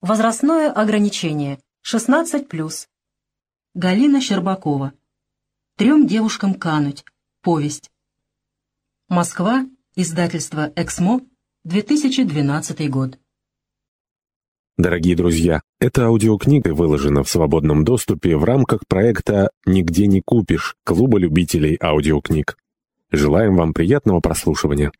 Возрастное ограничение 16+. Галина Щербакова. Трем девушкам кануть. Повесть. Москва. Издательство «Эксмо», 2012 год. Дорогие друзья, эта аудиокнига выложена в свободном доступе в рамках проекта «Нигде не купишь» Клуба любителей аудиокниг. Желаем вам приятного прослушивания.